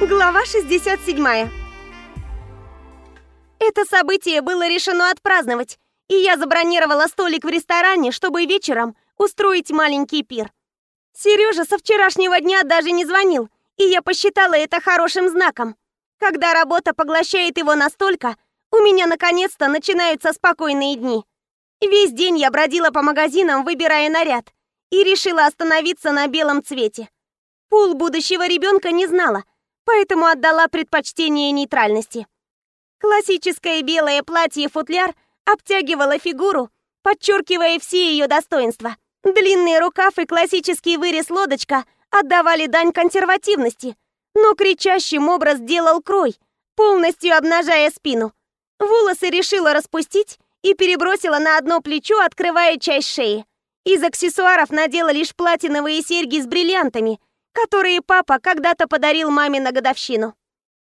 Глава 67 Это событие было решено отпраздновать, и я забронировала столик в ресторане, чтобы вечером устроить маленький пир. Сережа со вчерашнего дня даже не звонил, и я посчитала это хорошим знаком. Когда работа поглощает его настолько, у меня наконец-то начинаются спокойные дни. Весь день я бродила по магазинам, выбирая наряд, и решила остановиться на белом цвете. Пул будущего ребенка не знала, поэтому отдала предпочтение нейтральности. Классическое белое платье-футляр обтягивало фигуру, подчеркивая все ее достоинства. Длинный рукав и классический вырез лодочка отдавали дань консервативности, но кричащим образ делал крой, полностью обнажая спину. Волосы решила распустить и перебросила на одно плечо, открывая часть шеи. Из аксессуаров надела лишь платиновые серьги с бриллиантами, которые папа когда-то подарил маме на годовщину.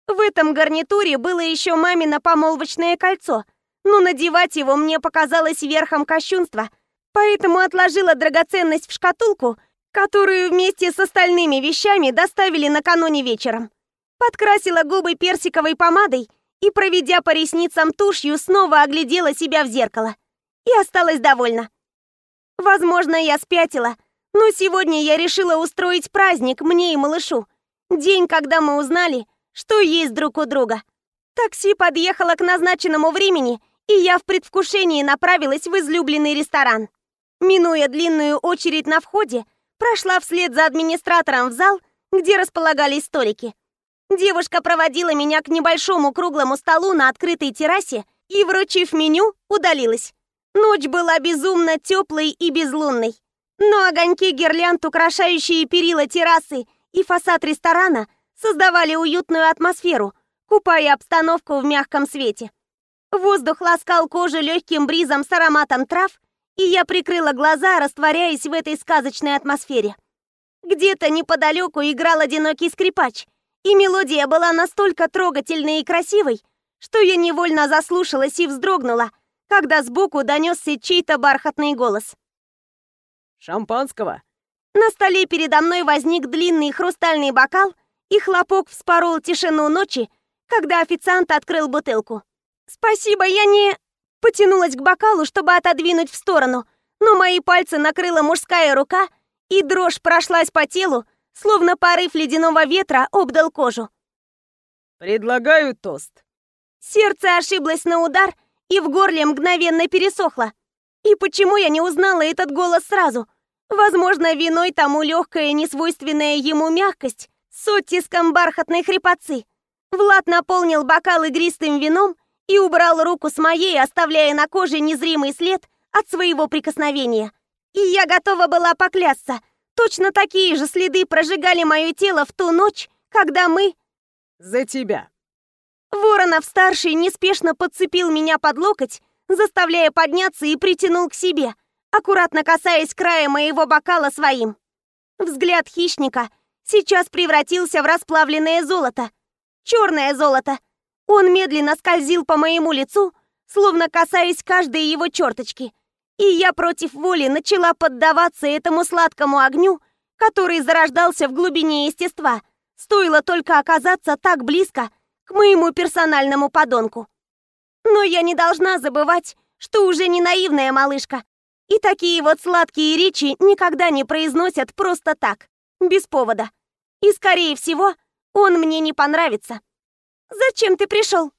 В этом гарнитуре было еще мамино помолвочное кольцо, но надевать его мне показалось верхом кощунства, поэтому отложила драгоценность в шкатулку, которую вместе с остальными вещами доставили накануне вечером. Подкрасила губы персиковой помадой и, проведя по ресницам тушью, снова оглядела себя в зеркало. И осталась довольна. Возможно, я спятила, но сегодня я решила устроить праздник мне и малышу. День, когда мы узнали, что есть друг у друга. Такси подъехало к назначенному времени, и я в предвкушении направилась в излюбленный ресторан. Минуя длинную очередь на входе, прошла вслед за администратором в зал, где располагались столики. Девушка проводила меня к небольшому круглому столу на открытой террасе и, вручив меню, удалилась. Ночь была безумно теплой и безлунной. Но огоньки гирлянд, украшающие перила террасы и фасад ресторана, создавали уютную атмосферу, купая обстановку в мягком свете. Воздух ласкал кожу легким бризом с ароматом трав, и я прикрыла глаза, растворяясь в этой сказочной атмосфере. Где-то неподалеку играл одинокий скрипач, и мелодия была настолько трогательной и красивой, что я невольно заслушалась и вздрогнула — когда сбоку донесся чей-то бархатный голос. «Шампанского?» На столе передо мной возник длинный хрустальный бокал, и хлопок вспорол тишину ночи, когда официант открыл бутылку. «Спасибо, я не...» Потянулась к бокалу, чтобы отодвинуть в сторону, но мои пальцы накрыла мужская рука, и дрожь прошлась по телу, словно порыв ледяного ветра обдал кожу. «Предлагаю тост». Сердце ошиблось на удар, и в горле мгновенно пересохло. И почему я не узнала этот голос сразу? Возможно, виной тому легкая, несвойственная ему мягкость с оттиском бархатной хрипотцы. Влад наполнил бокал игристым вином и убрал руку с моей, оставляя на коже незримый след от своего прикосновения. И я готова была поклясться. Точно такие же следы прожигали мое тело в ту ночь, когда мы... «За тебя!» Воронов-старший неспешно подцепил меня под локоть, заставляя подняться и притянул к себе, аккуратно касаясь края моего бокала своим. Взгляд хищника сейчас превратился в расплавленное золото. Черное золото. Он медленно скользил по моему лицу, словно касаясь каждой его черточки. И я против воли начала поддаваться этому сладкому огню, который зарождался в глубине естества. Стоило только оказаться так близко, к моему персональному подонку. Но я не должна забывать, что уже не наивная малышка. И такие вот сладкие речи никогда не произносят просто так, без повода. И, скорее всего, он мне не понравится. «Зачем ты пришел?»